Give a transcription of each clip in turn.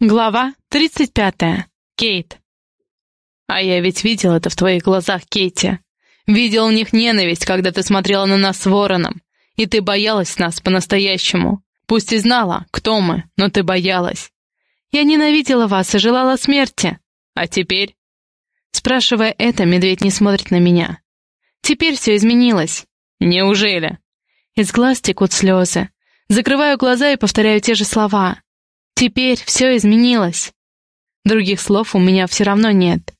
Глава 35. Кейт. А я ведь видел это в твоих глазах, Кейти. Видел в них ненависть, когда ты смотрела на нас с Вороном. И ты боялась нас по-настоящему. Пусть и знала, кто мы, но ты боялась. Я ненавидела вас и желала смерти. А теперь? Спрашивая это, медведь не смотрит на меня. Теперь все изменилось. Неужели? Из глаз текут слезы. Закрываю глаза и повторяю те же слова. Теперь все изменилось. Других слов у меня все равно нет.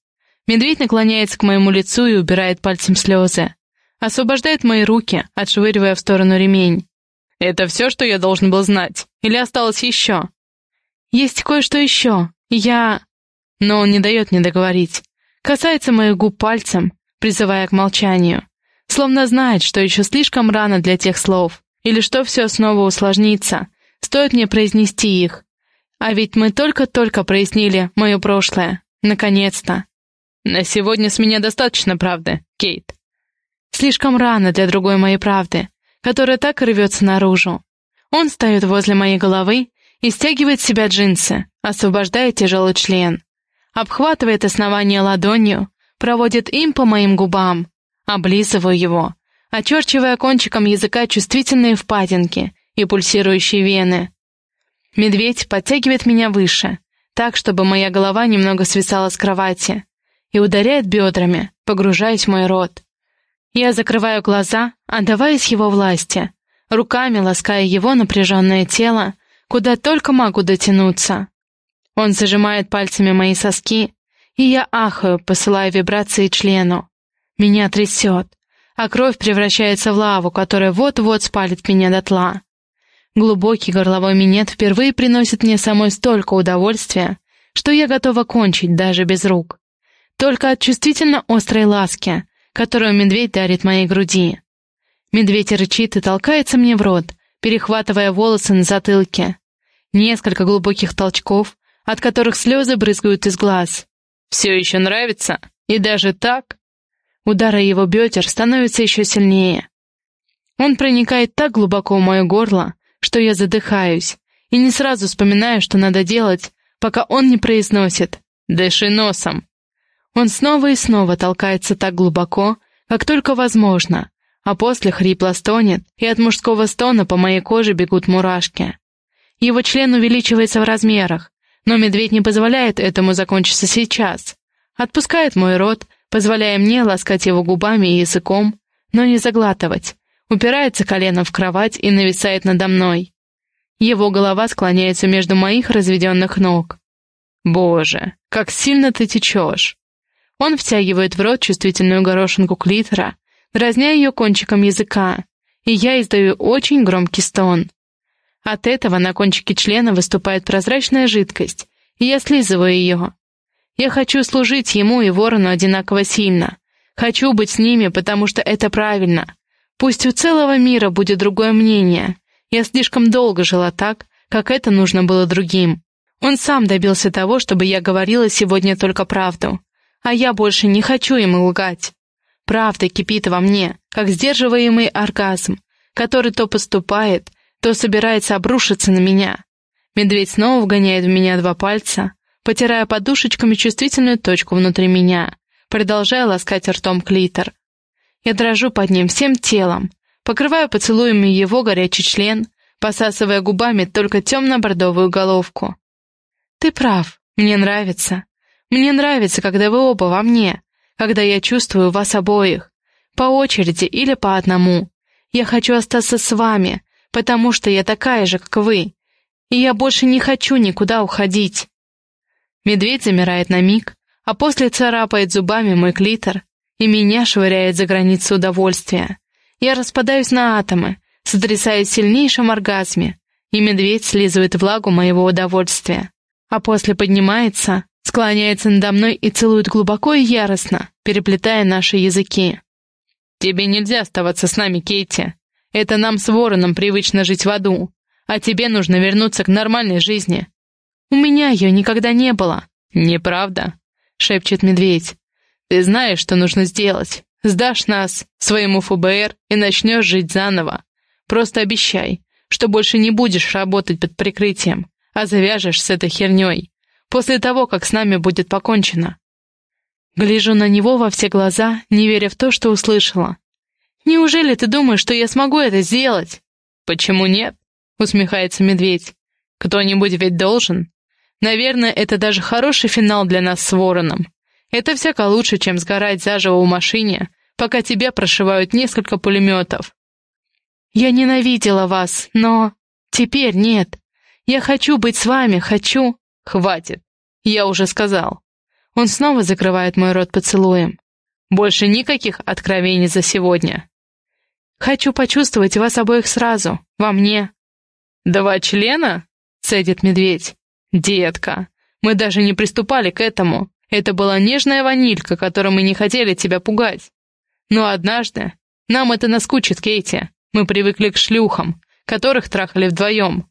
Медведь наклоняется к моему лицу и убирает пальцем слезы. Освобождает мои руки, отшвыривая в сторону ремень. «Это все, что я должен был знать? Или осталось еще?» «Есть кое-что еще. Я...» Но он не дает мне договорить. Касается моих губ пальцем, призывая к молчанию. Словно знает, что еще слишком рано для тех слов. Или что все снова усложнится. Стоит мне произнести их. А ведь мы только-только прояснили мое прошлое. Наконец-то. На сегодня с меня достаточно правды, Кейт. Слишком рано для другой моей правды, которая так рвется наружу. Он встает возле моей головы и стягивает с себя джинсы, освобождая тяжелый член. Обхватывает основание ладонью, проводит им по моим губам, облизываю его, очерчивая кончиком языка чувствительные впадинки и пульсирующие вены. Медведь подтягивает меня выше, так, чтобы моя голова немного свисала с кровати, и ударяет бедрами, погружаясь в мой рот. Я закрываю глаза, отдаваясь его власти, руками лаская его напряженное тело, куда только могу дотянуться. Он зажимает пальцами мои соски, и я ахаю, посылая вибрации члену. Меня трясет, а кровь превращается в лаву, которая вот-вот спалит меня дотла. Глубокий горловой минет впервые приносит мне самой столько удовольствия, что я готова кончить даже без рук. Только от чувствительно острой ласки, которую медведь дарит моей груди. Медведь рычит и толкается мне в рот, перехватывая волосы на затылке. Несколько глубоких толчков, от которых слезы брызгают из глаз. «Все еще нравится? И даже так?» Удары его бедер становятся еще сильнее. Он проникает так глубоко в мое горло, что я задыхаюсь, и не сразу вспоминаю, что надо делать, пока он не произносит «Дыши носом». Он снова и снова толкается так глубоко, как только возможно, а после хрипло стонет, и от мужского стона по моей коже бегут мурашки. Его член увеличивается в размерах, но медведь не позволяет этому закончиться сейчас. Отпускает мой рот, позволяя мне ласкать его губами и языком, но не заглатывать, упирается коленом в кровать и нависает надо мной. Его голова склоняется между моих разведенных ног. «Боже, как сильно ты течешь!» Он втягивает в рот чувствительную горошинку клитора, дразня ее кончиком языка, и я издаю очень громкий стон. От этого на кончике члена выступает прозрачная жидкость, и я слизываю ее. Я хочу служить ему и ворону одинаково сильно. Хочу быть с ними, потому что это правильно. Пусть у целого мира будет другое мнение. Я слишком долго жила так, как это нужно было другим. Он сам добился того, чтобы я говорила сегодня только правду. А я больше не хочу им лгать. Правда кипит во мне, как сдерживаемый оргазм, который то поступает, то собирается обрушиться на меня. Медведь снова вгоняет в меня два пальца, потирая подушечками чувствительную точку внутри меня, продолжая ласкать ртом клитор. Я дрожу под ним всем телом, покрываю поцелуями его горячий член, посасывая губами только темно-бордовую головку. «Ты прав, мне нравится. Мне нравится, когда вы оба во мне, когда я чувствую вас обоих, по очереди или по одному. Я хочу остаться с вами, потому что я такая же, как вы, и я больше не хочу никуда уходить». Медведь замирает на миг, а после царапает зубами мой клитор, и меня швыряет за границу удовольствия. Я распадаюсь на атомы, сотрясаясь в сильнейшем оргазме, и медведь слизывает влагу моего удовольствия. А после поднимается, склоняется надо мной и целует глубоко и яростно, переплетая наши языки. «Тебе нельзя оставаться с нами, Кейти. Это нам с Вороном привычно жить в аду, а тебе нужно вернуться к нормальной жизни». «У меня ее никогда не было». «Неправда», — шепчет медведь. Ты знаешь, что нужно сделать. Сдашь нас своему ФБР и начнешь жить заново. Просто обещай, что больше не будешь работать под прикрытием, а завяжешь с этой херней, после того, как с нами будет покончено. Гляжу на него во все глаза, не веря в то, что услышала. «Неужели ты думаешь, что я смогу это сделать?» «Почему нет?» — усмехается медведь. «Кто-нибудь ведь должен. Наверное, это даже хороший финал для нас с Вороном. Это всяко лучше, чем сгорать заживо в машине, пока тебя прошивают несколько пулеметов. Я ненавидела вас, но... Теперь нет. Я хочу быть с вами, хочу... Хватит. Я уже сказал. Он снова закрывает мой рот поцелуем. Больше никаких откровений за сегодня. Хочу почувствовать вас обоих сразу, во мне. «Два члена?» — цедит медведь. «Детка, мы даже не приступали к этому. Это была нежная ванилька, которой мы не хотели тебя пугать. Но однажды нам это наскучит, Кейти. Мы привыкли к шлюхам, которых трахали вдвоем.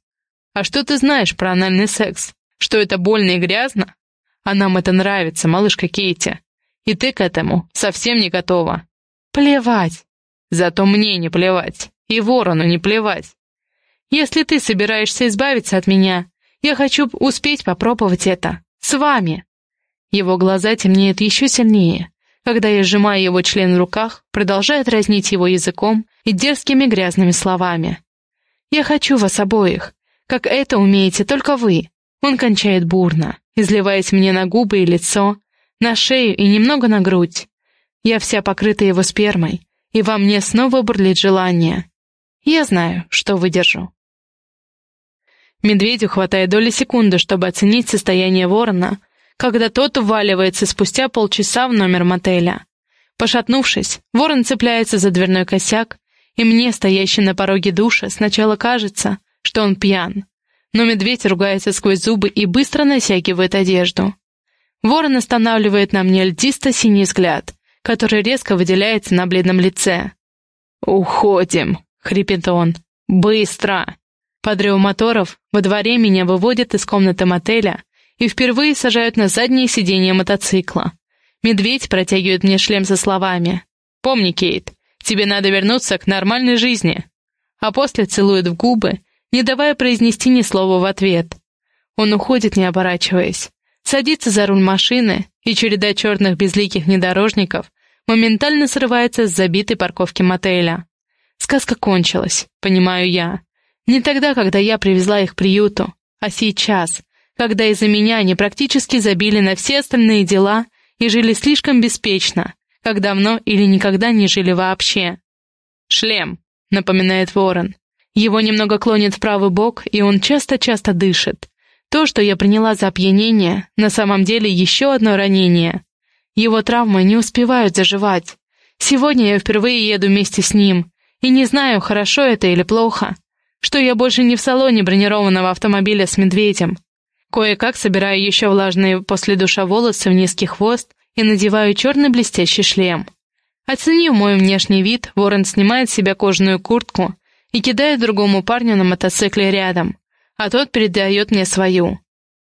А что ты знаешь про анальный секс? Что это больно и грязно? А нам это нравится, малышка Кейти. И ты к этому совсем не готова. Плевать. Зато мне не плевать. И ворону не плевать. Если ты собираешься избавиться от меня, я хочу успеть попробовать это. С вами. Его глаза темнеют еще сильнее, когда я сжимаю его член в руках, продолжая дразнить его языком и дерзкими грязными словами. «Я хочу вас обоих, как это умеете только вы». Он кончает бурно, изливаясь мне на губы и лицо, на шею и немного на грудь. Я вся покрыта его спермой, и во мне снова бурлит желание. Я знаю, что выдержу. Медведю хватает доли секунды, чтобы оценить состояние ворона, когда тот уваливается спустя полчаса в номер мотеля. Пошатнувшись, ворон цепляется за дверной косяк, и мне, стоящий на пороге душа, сначала кажется, что он пьян. Но медведь ругается сквозь зубы и быстро натягивает одежду. Ворон останавливает на мне льдисто-синий взгляд, который резко выделяется на бледном лице. «Уходим!» — хрипит он. «Быстро!» Под рев моторов во дворе меня выводят из комнаты мотеля и впервые сажают на заднее сиденье мотоцикла. Медведь протягивает мне шлем со словами. «Помни, Кейт, тебе надо вернуться к нормальной жизни». А после целует в губы, не давая произнести ни слова в ответ. Он уходит, не оборачиваясь. Садится за руль машины, и череда черных безликих внедорожников моментально срывается с забитой парковки мотеля. Сказка кончилась, понимаю я. Не тогда, когда я привезла их к приюту, а сейчас, когда из-за меня они практически забили на все остальные дела и жили слишком беспечно, как давно или никогда не жили вообще. «Шлем», — напоминает ворон. Его немного клонит в правый бок, и он часто-часто дышит. То, что я приняла за опьянение, на самом деле еще одно ранение. Его травмы не успевают заживать. Сегодня я впервые еду вместе с ним, и не знаю, хорошо это или плохо что я больше не в салоне бронированного автомобиля с медведем. Кое-как собираю еще влажные после душа волосы в низкий хвост и надеваю черный блестящий шлем. Оценив мой внешний вид, Ворон снимает с себя кожаную куртку и кидает другому парню на мотоцикле рядом, а тот передает мне свою.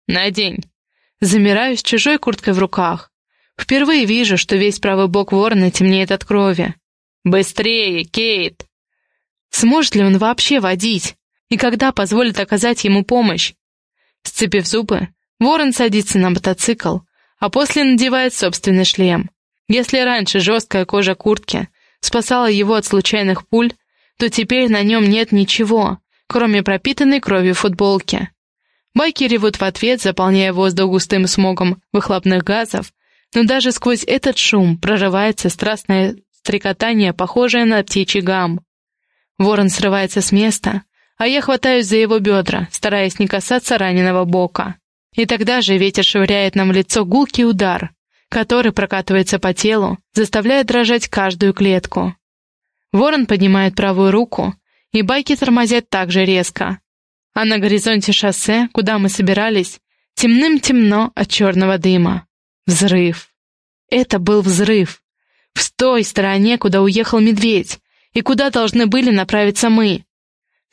«Надень». Замираю с чужой курткой в руках. Впервые вижу, что весь правый бок ворона темнеет от крови. «Быстрее, Кейт!» Сможет ли он вообще водить? И когда позволит оказать ему помощь? Сцепив зубы, ворон садится на мотоцикл, а после надевает собственный шлем. Если раньше жесткая кожа куртки спасала его от случайных пуль, то теперь на нем нет ничего, кроме пропитанной кровью футболки. Байки ревут в ответ, заполняя воздух густым смогом выхлопных газов, но даже сквозь этот шум прорывается страстное стрекотание, похожее на птичий гам. Ворон срывается с места, а я хватаюсь за его бедра, стараясь не касаться раненого бока. И тогда же ветер швыряет нам в лицо гулкий удар, который прокатывается по телу, заставляя дрожать каждую клетку. Ворон поднимает правую руку, и байки тормозят так же резко. А на горизонте шоссе, куда мы собирались, темным-темно от черного дыма. Взрыв. Это был взрыв. В той стороне, куда уехал медведь, и куда должны были направиться мы.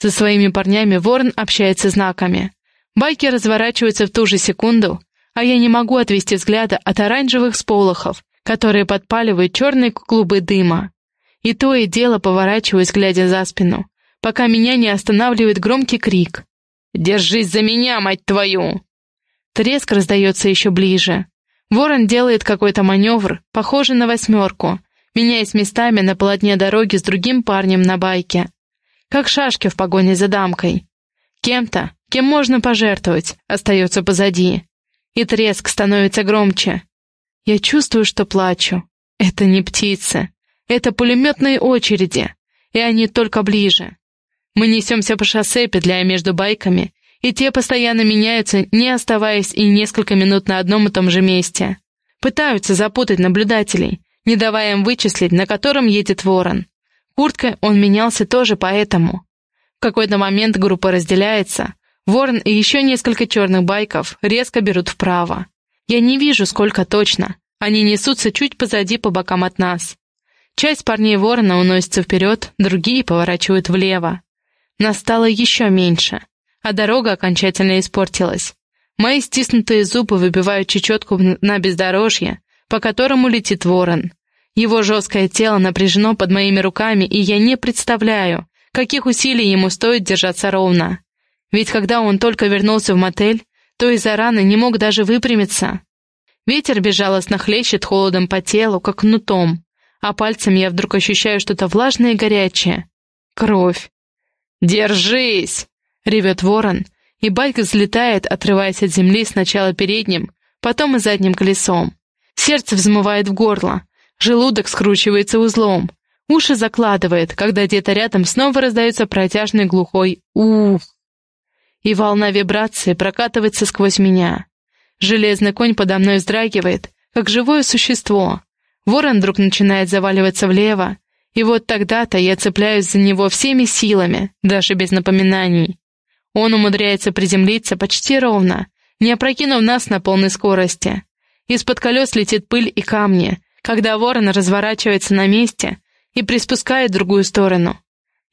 Со своими парнями Ворон общается знаками. Байки разворачиваются в ту же секунду, а я не могу отвести взгляда от оранжевых сполохов, которые подпаливают черные клубы дыма. И то и дело поворачиваюсь, глядя за спину, пока меня не останавливает громкий крик. «Держись за меня, мать твою!» Треск раздается еще ближе. Ворон делает какой-то маневр, похожий на восьмерку, меняясь местами на полотне дороги с другим парнем на байке. Как шашки в погоне за дамкой. Кем-то, кем можно пожертвовать, остается позади. И треск становится громче. Я чувствую, что плачу. Это не птицы. Это пулеметные очереди. И они только ближе. Мы несемся по шоссе, петляя между байками, и те постоянно меняются, не оставаясь и несколько минут на одном и том же месте. Пытаются запутать наблюдателей, не давая им вычислить, на котором едет ворон. Курткой он менялся тоже поэтому. В какой-то момент группа разделяется. Ворон и еще несколько черных байков резко берут вправо. Я не вижу, сколько точно. Они несутся чуть позади по бокам от нас. Часть парней ворона уносится вперед, другие поворачивают влево. Нас стало еще меньше, а дорога окончательно испортилась. Мои стиснутые зубы выбивают чечетку на бездорожье, по которому летит ворон. Его жесткое тело напряжено под моими руками, и я не представляю, каких усилий ему стоит держаться ровно. Ведь когда он только вернулся в мотель, то из-за раны не мог даже выпрямиться. Ветер безжалостно хлещет холодом по телу, как кнутом, а пальцем я вдруг ощущаю что-то влажное и горячее. Кровь. «Держись!» — ревет ворон, и байк взлетает, отрываясь от земли сначала передним, потом и задним колесом. Сердце взмывает в горло, желудок скручивается узлом, уши закладывает, когда где-то рядом снова раздается протяжный глухой «ух». И волна вибрации прокатывается сквозь меня. Железный конь подо мной вздрагивает, как живое существо. Ворон вдруг начинает заваливаться влево, и вот тогда-то я цепляюсь за него всеми силами, даже без напоминаний. Он умудряется приземлиться почти ровно, не опрокинув нас на полной скорости. Из-под колес летит пыль и камни, когда ворон разворачивается на месте и приспускает другую сторону.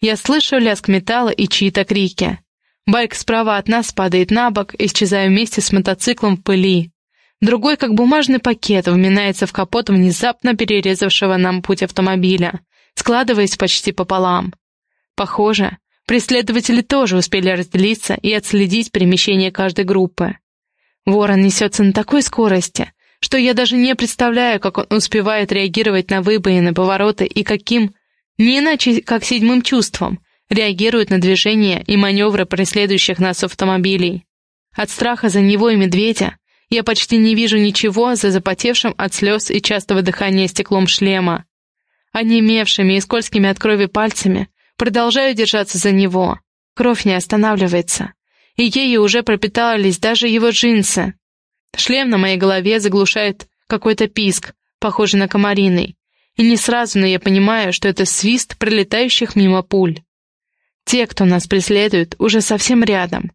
Я слышу лязг металла и чьи-то крики. Байк справа от нас падает на бок, исчезая вместе с мотоциклом в пыли. Другой, как бумажный пакет, вминается в капот внезапно перерезавшего нам путь автомобиля, складываясь почти пополам. Похоже, преследователи тоже успели разделиться и отследить перемещение каждой группы. Ворон несется на такой скорости, что я даже не представляю, как он успевает реагировать на выбоины, повороты и каким, не иначе как седьмым чувством, реагирует на движения и маневры преследующих нас автомобилей. От страха за него и медведя я почти не вижу ничего за запотевшим от слез и частого дыхания стеклом шлема. Онемевшими и скользкими от крови пальцами продолжаю держаться за него. Кровь не останавливается. И ею уже пропитались даже его джинсы, Шлем на моей голове заглушает какой-то писк, похожий на комариный. И не сразу, но я понимаю, что это свист пролетающих мимо пуль. Те, кто нас преследует, уже совсем рядом.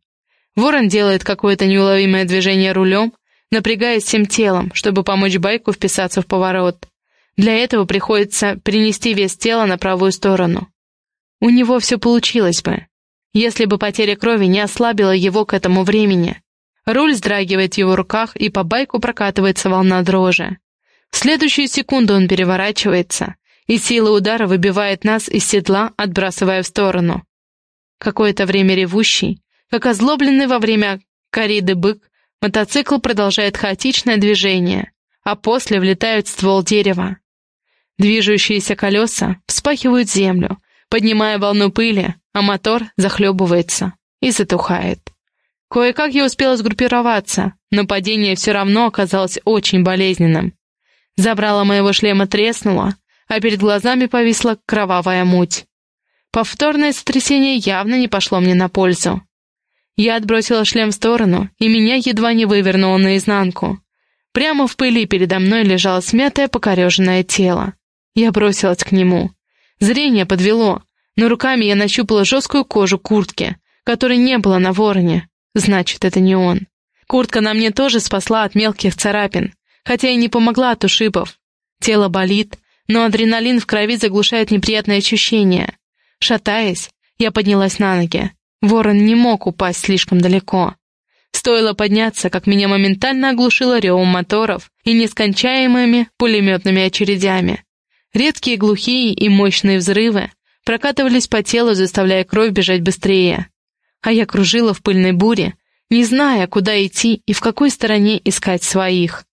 Ворон делает какое-то неуловимое движение рулем, напрягаясь всем телом, чтобы помочь байку вписаться в поворот. Для этого приходится перенести вес тела на правую сторону. У него все получилось бы, если бы потеря крови не ослабила его к этому времени. Руль вздрагивает в его руках, и по байку прокатывается волна дрожи. В следующую секунду он переворачивается, и сила удара выбивает нас из седла, отбрасывая в сторону. Какое-то время ревущий, как озлобленный во время кориды бык, мотоцикл продолжает хаотичное движение, а после влетает в ствол дерева. Движущиеся колеса вспахивают землю, поднимая волну пыли, а мотор захлебывается и затухает. Кое-как я успела сгруппироваться, но падение все равно оказалось очень болезненным. Забрала моего шлема треснула, а перед глазами повисла кровавая муть. Повторное сотрясение явно не пошло мне на пользу. Я отбросила шлем в сторону, и меня едва не вывернуло наизнанку. Прямо в пыли передо мной лежало смятое покореженное тело. Я бросилась к нему. Зрение подвело, но руками я нащупала жесткую кожу куртки, которой не было на вороне, Значит, это не он. Куртка на мне тоже спасла от мелких царапин, хотя и не помогла от ушибов. Тело болит, но адреналин в крови заглушает неприятные ощущения. Шатаясь, я поднялась на ноги. Ворон не мог упасть слишком далеко. Стоило подняться, как меня моментально оглушило ревом моторов и нескончаемыми пулеметными очередями. Редкие глухие и мощные взрывы прокатывались по телу, заставляя кровь бежать быстрее. А я кружила в пыльной буре, не зная, куда идти и в какой стороне искать своих.